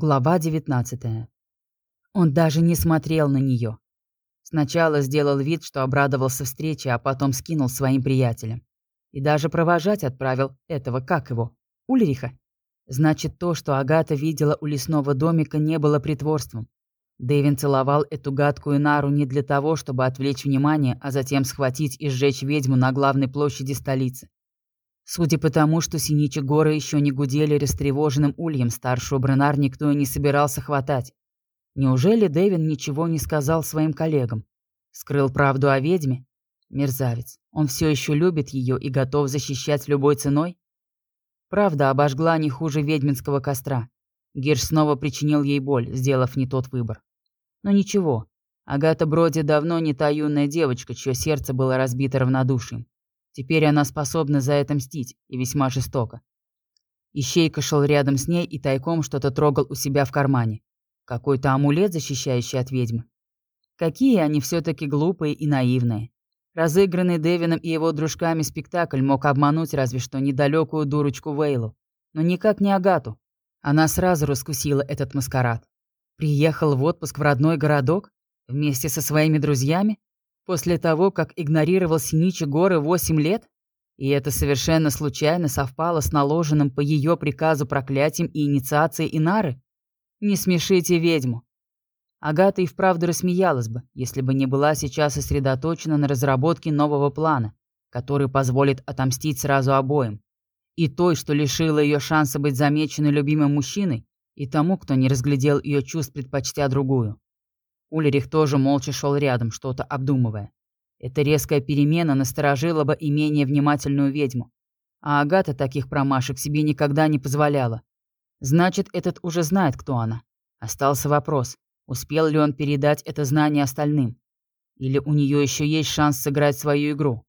Глава 19. Он даже не смотрел на нее. Сначала сделал вид, что обрадовался встрече, а потом скинул своим приятелям. И даже провожать отправил этого, как его, Ульриха. Значит, то, что Агата видела у лесного домика, не было притворством. Дэвин целовал эту гадкую нару не для того, чтобы отвлечь внимание, а затем схватить и сжечь ведьму на главной площади столицы. Судя по тому, что синичи горы еще не гудели растревоженным ульем, старшую Бренар никто и не собирался хватать. Неужели Дэвин ничего не сказал своим коллегам? Скрыл правду о ведьме? Мерзавец. Он все еще любит ее и готов защищать любой ценой? Правда обожгла не хуже ведьминского костра. Гирш снова причинил ей боль, сделав не тот выбор. Но ничего. Агата Броди давно не та юная девочка, чье сердце было разбито равнодушием. Теперь она способна за это мстить, и весьма жестоко. Ищейка шел рядом с ней и тайком что-то трогал у себя в кармане. Какой-то амулет, защищающий от ведьмы. Какие они все-таки глупые и наивные. Разыгранный Дэвином и его дружками спектакль мог обмануть разве что недалекую дурочку Вейлу. Но никак не Агату. Она сразу раскусила этот маскарад. Приехал в отпуск в родной городок? Вместе со своими друзьями? После того, как игнорировал Синичи горы 8 лет? И это совершенно случайно совпало с наложенным по ее приказу проклятием и инициацией Инары? Не смешите ведьму. Агата и вправду рассмеялась бы, если бы не была сейчас сосредоточена на разработке нового плана, который позволит отомстить сразу обоим. И той, что лишила ее шанса быть замеченной любимым мужчиной, и тому, кто не разглядел ее чувств, предпочтя другую. Ульрих тоже молча шел рядом, что-то обдумывая. Эта резкая перемена насторожила бы и менее внимательную ведьму. А Агата таких промашек себе никогда не позволяла. Значит, этот уже знает, кто она. Остался вопрос, успел ли он передать это знание остальным. Или у нее еще есть шанс сыграть свою игру.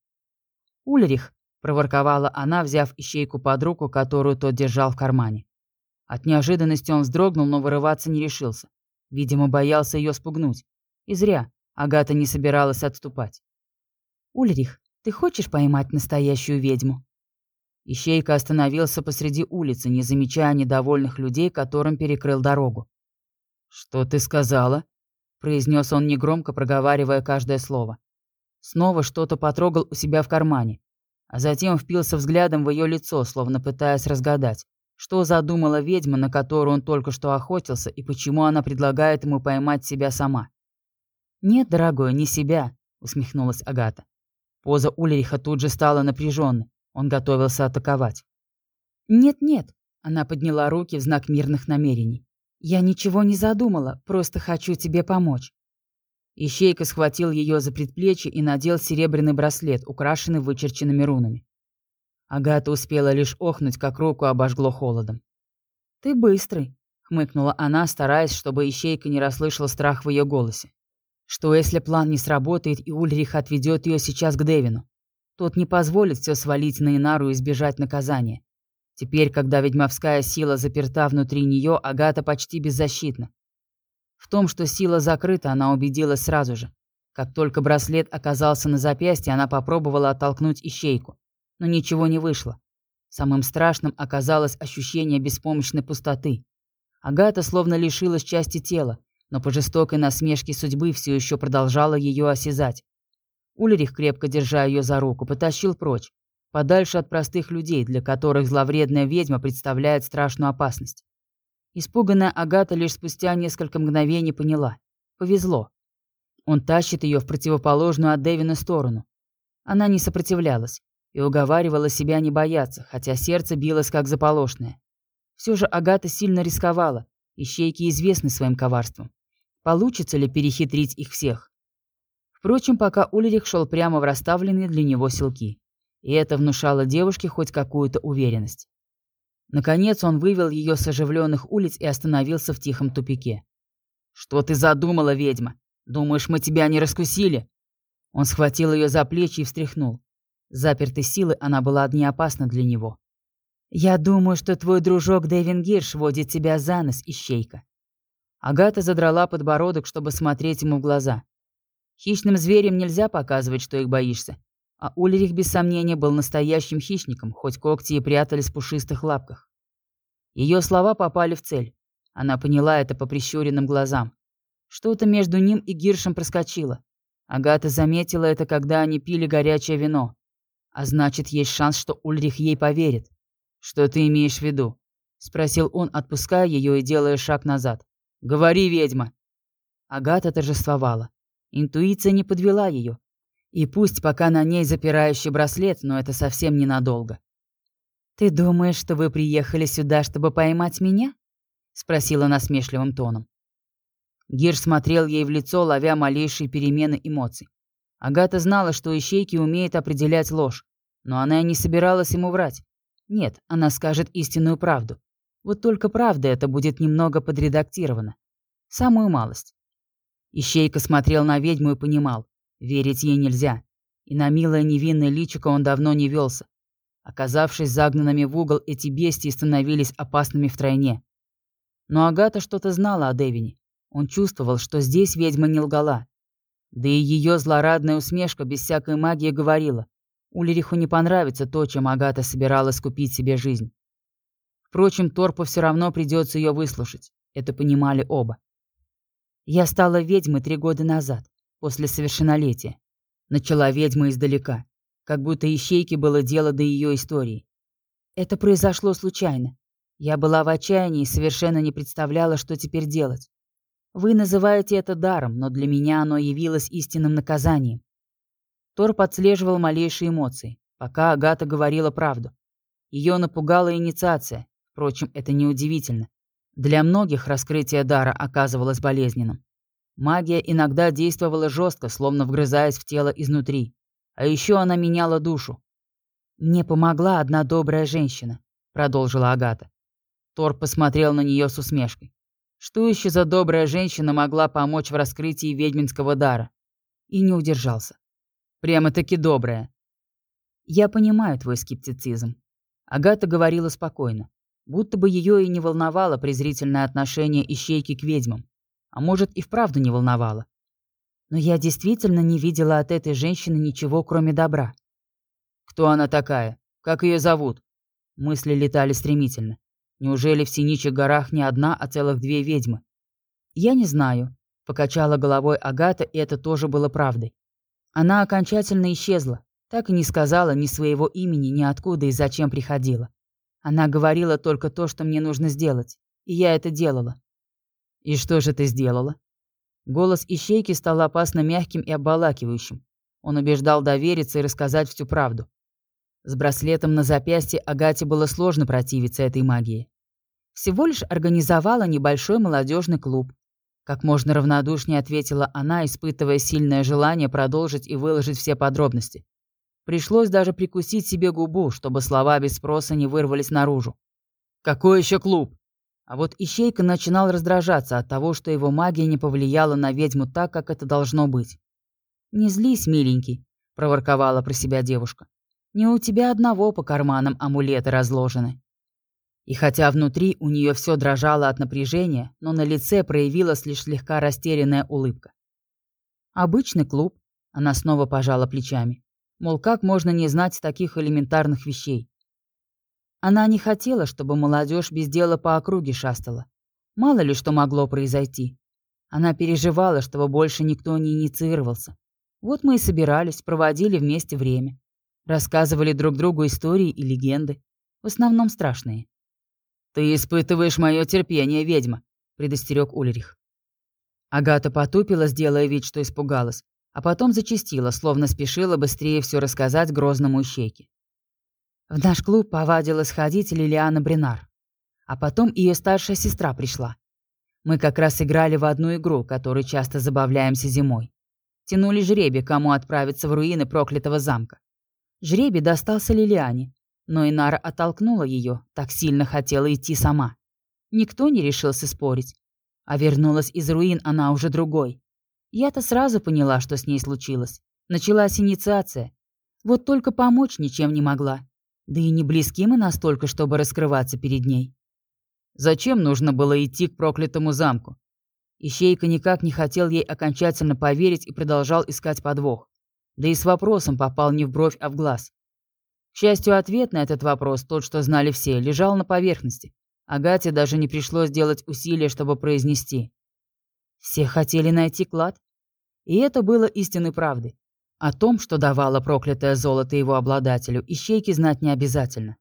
«Ульрих», — проворковала она, взяв ищейку под руку, которую тот держал в кармане. От неожиданности он вздрогнул, но вырываться не решился. Видимо, боялся ее спугнуть. И зря. Агата не собиралась отступать. «Ульрих, ты хочешь поймать настоящую ведьму?» Ищейка остановился посреди улицы, не замечая недовольных людей, которым перекрыл дорогу. «Что ты сказала?» — произнес он негромко, проговаривая каждое слово. Снова что-то потрогал у себя в кармане, а затем впился взглядом в ее лицо, словно пытаясь разгадать, что задумала ведьма, на которую он только что охотился, и почему она предлагает ему поймать себя сама? «Нет, дорогой, не себя», — усмехнулась Агата. Поза Ульриха тут же стала напряженной. Он готовился атаковать. «Нет-нет», — она подняла руки в знак мирных намерений. «Я ничего не задумала, просто хочу тебе помочь». Ищейка схватил ее за предплечье и надел серебряный браслет, украшенный вычерченными рунами. Агата успела лишь охнуть, как руку обожгло холодом. «Ты быстрый», — хмыкнула она, стараясь, чтобы ищейка не расслышала страх в ее голосе. «Что, если план не сработает, и Ульрих отведет ее сейчас к Девину? Тот не позволит все свалить на Инару и избежать наказания. Теперь, когда ведьмовская сила заперта внутри нее, Агата почти беззащитна. В том, что сила закрыта, она убедилась сразу же. Как только браслет оказался на запястье, она попробовала оттолкнуть ищейку но ничего не вышло. Самым страшным оказалось ощущение беспомощной пустоты. Агата словно лишилась части тела, но по жестокой насмешке судьбы все еще продолжала ее осязать. Ульрих, крепко держа ее за руку, потащил прочь, подальше от простых людей, для которых зловредная ведьма представляет страшную опасность. Испуганная Агата лишь спустя несколько мгновений поняла. Повезло. Он тащит ее в противоположную от Дэвина сторону. Она не сопротивлялась и уговаривала себя не бояться, хотя сердце билось как заполошное. Все же Агата сильно рисковала, ищейки известны своим коварством. Получится ли перехитрить их всех? Впрочем, пока Ульрих шел прямо в расставленные для него селки, и это внушало девушке хоть какую-то уверенность. Наконец он вывел ее с оживленных улиц и остановился в тихом тупике. «Что ты задумала, ведьма? Думаешь, мы тебя не раскусили?» Он схватил ее за плечи и встряхнул. Запертой силы она была не опасна для него. «Я думаю, что твой дружок Дэвин Гирш водит тебя за нос, ищейка». Агата задрала подбородок, чтобы смотреть ему в глаза. Хищным зверям нельзя показывать, что их боишься. А Ульрих, без сомнения, был настоящим хищником, хоть когти и прятались в пушистых лапках. Ее слова попали в цель. Она поняла это по прищуренным глазам. Что-то между ним и Гиршем проскочило. Агата заметила это, когда они пили горячее вино. А значит, есть шанс, что Ульрих ей поверит. «Что ты имеешь в виду?» — спросил он, отпуская ее и делая шаг назад. «Говори, ведьма!» Агата торжествовала. Интуиция не подвела ее. И пусть пока на ней запирающий браслет, но это совсем ненадолго. «Ты думаешь, что вы приехали сюда, чтобы поймать меня?» — спросила насмешливым тоном. Гир смотрел ей в лицо, ловя малейшие перемены эмоций. Агата знала, что Ищейки умеет определять ложь, но она и не собиралась ему врать. Нет, она скажет истинную правду. Вот только правда это будет немного подредактирована. Самую малость. Ищейка смотрел на ведьму и понимал, верить ей нельзя. И на милое невинное личико он давно не велся. Оказавшись загнанными в угол, эти бестии становились опасными втройне. Но Агата что-то знала о Девине. Он чувствовал, что здесь ведьма не лгала. Да и ее злорадная усмешка без всякой магии говорила. Ульриху не понравится то, чем Агата собиралась купить себе жизнь. Впрочем, Торпу все равно придется ее выслушать. Это понимали оба. Я стала ведьмой три года назад, после совершеннолетия. Начала ведьма издалека, как будто ищейке было дело до ее истории. Это произошло случайно. Я была в отчаянии и совершенно не представляла, что теперь делать. Вы называете это даром, но для меня оно явилось истинным наказанием. Тор подслеживал малейшие эмоции, пока Агата говорила правду. Ее напугала инициация, впрочем, это неудивительно. Для многих раскрытие дара оказывалось болезненным. Магия иногда действовала жестко, словно вгрызаясь в тело изнутри. А еще она меняла душу. «Мне помогла одна добрая женщина», — продолжила Агата. Тор посмотрел на нее с усмешкой. Что еще за добрая женщина могла помочь в раскрытии ведьминского дара? И не удержался. Прямо-таки добрая. Я понимаю твой скептицизм. Агата говорила спокойно, будто бы ее и не волновало презрительное отношение ищейки к ведьмам. А может, и вправду не волновало. Но я действительно не видела от этой женщины ничего, кроме добра. Кто она такая? Как ее зовут? Мысли летали стремительно. Неужели в Синичих горах не одна, а целых две ведьмы? Я не знаю. Покачала головой Агата, и это тоже было правдой. Она окончательно исчезла, так и не сказала ни своего имени, ни откуда и зачем приходила. Она говорила только то, что мне нужно сделать, и я это делала. «И что же ты сделала?» Голос Ищейки стал опасно мягким и обволакивающим. Он убеждал довериться и рассказать всю правду. С браслетом на запястье Агате было сложно противиться этой магии. Всего лишь организовала небольшой молодежный клуб. Как можно равнодушнее ответила она, испытывая сильное желание продолжить и выложить все подробности. Пришлось даже прикусить себе губу, чтобы слова без спроса не вырвались наружу. «Какой еще клуб?» А вот Ищейка начинал раздражаться от того, что его магия не повлияла на ведьму так, как это должно быть. «Не злись, миленький», — проворковала про себя девушка. Не у тебя одного по карманам амулеты разложены. И хотя внутри у нее все дрожало от напряжения, но на лице проявилась лишь слегка растерянная улыбка. Обычный клуб, она снова пожала плечами. Мол, как можно не знать таких элементарных вещей? Она не хотела, чтобы молодежь без дела по округе шастала. Мало ли что могло произойти. Она переживала, чтобы больше никто не инициировался. Вот мы и собирались, проводили вместе время. Рассказывали друг другу истории и легенды, в основном страшные. «Ты испытываешь мое терпение, ведьма», — предостерег Ульрих. Агата потупилась, делая вид, что испугалась, а потом зачастила, словно спешила быстрее все рассказать грозному ищейке. В наш клуб повадилась ходить Лилиана Бринар. А потом ее старшая сестра пришла. Мы как раз играли в одну игру, которой часто забавляемся зимой. Тянули жребий, кому отправиться в руины проклятого замка. Жребий достался Лилиане, но Инара оттолкнула ее, так сильно хотела идти сама. Никто не решился спорить. А вернулась из руин она уже другой. Я-то сразу поняла, что с ней случилось. Началась инициация. Вот только помочь ничем не могла. Да и не близки мы настолько, чтобы раскрываться перед ней. Зачем нужно было идти к проклятому замку? Ищейка никак не хотел ей окончательно поверить и продолжал искать подвох да и с вопросом попал не в бровь, а в глаз. К счастью, ответ на этот вопрос, тот, что знали все, лежал на поверхности. Агате даже не пришлось делать усилия, чтобы произнести. Все хотели найти клад. И это было истинной правдой. О том, что давало проклятое золото его обладателю, ищейки знать не обязательно.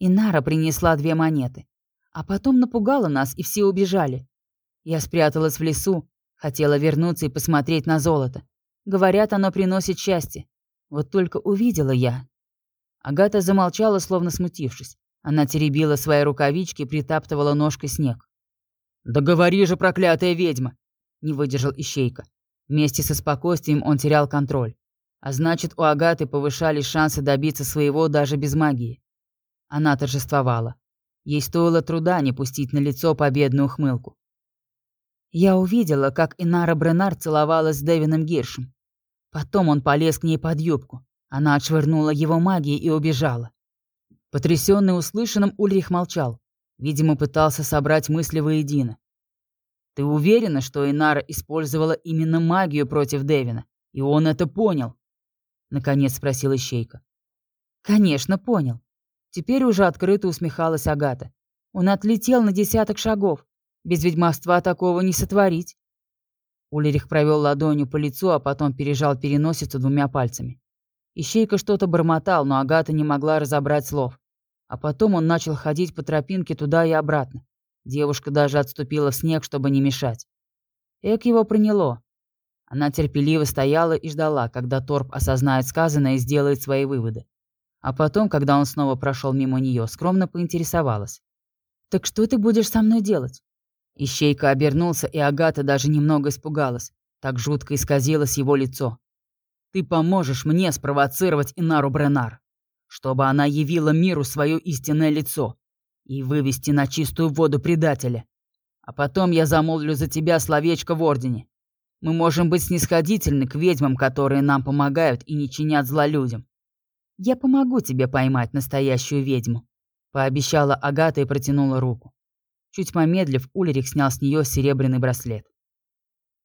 Инара принесла две монеты. А потом напугала нас, и все убежали. Я спряталась в лесу, хотела вернуться и посмотреть на золото. Говорят, оно приносит счастье. Вот только увидела я. Агата замолчала, словно смутившись. Она теребила свои рукавички и притаптывала ножкой снег. «Да говори же, проклятая ведьма!» — не выдержал Ищейка. Вместе со спокойствием он терял контроль. А значит, у Агаты повышались шансы добиться своего даже без магии. Она торжествовала. Ей стоило труда не пустить на лицо победную ухмылку. Я увидела, как Инара Бренар целовалась с Дэвином Гиршем. Потом он полез к ней под юбку. Она отшвырнула его магией и убежала. Потрясенный услышанным, Ульрих молчал. Видимо, пытался собрать мысли воедино. «Ты уверена, что Инара использовала именно магию против Дэвина? И он это понял?» Наконец спросила Ищейка. «Конечно, понял. Теперь уже открыто усмехалась Агата. Он отлетел на десяток шагов. Без ведьмовства такого не сотворить. Улерих провел ладонью по лицу, а потом пережал переносицу двумя пальцами. Ищейка что-то бормотал, но Агата не могла разобрать слов. А потом он начал ходить по тропинке туда и обратно. Девушка даже отступила в снег, чтобы не мешать. Эк его приняло. Она терпеливо стояла и ждала, когда Торп осознает сказанное и сделает свои выводы. А потом, когда он снова прошел мимо нее, скромно поинтересовалась. «Так что ты будешь со мной делать?» Ищейка обернулся, и Агата даже немного испугалась. Так жутко исказилось его лицо. «Ты поможешь мне спровоцировать Инару Бренар, чтобы она явила миру свое истинное лицо и вывести на чистую воду предателя. А потом я замолвлю за тебя словечко в Ордене. Мы можем быть снисходительны к ведьмам, которые нам помогают и не чинят зла людям. «Я помогу тебе поймать настоящую ведьму», — пообещала Агата и протянула руку. Чуть помедлив, Улерик снял с нее серебряный браслет.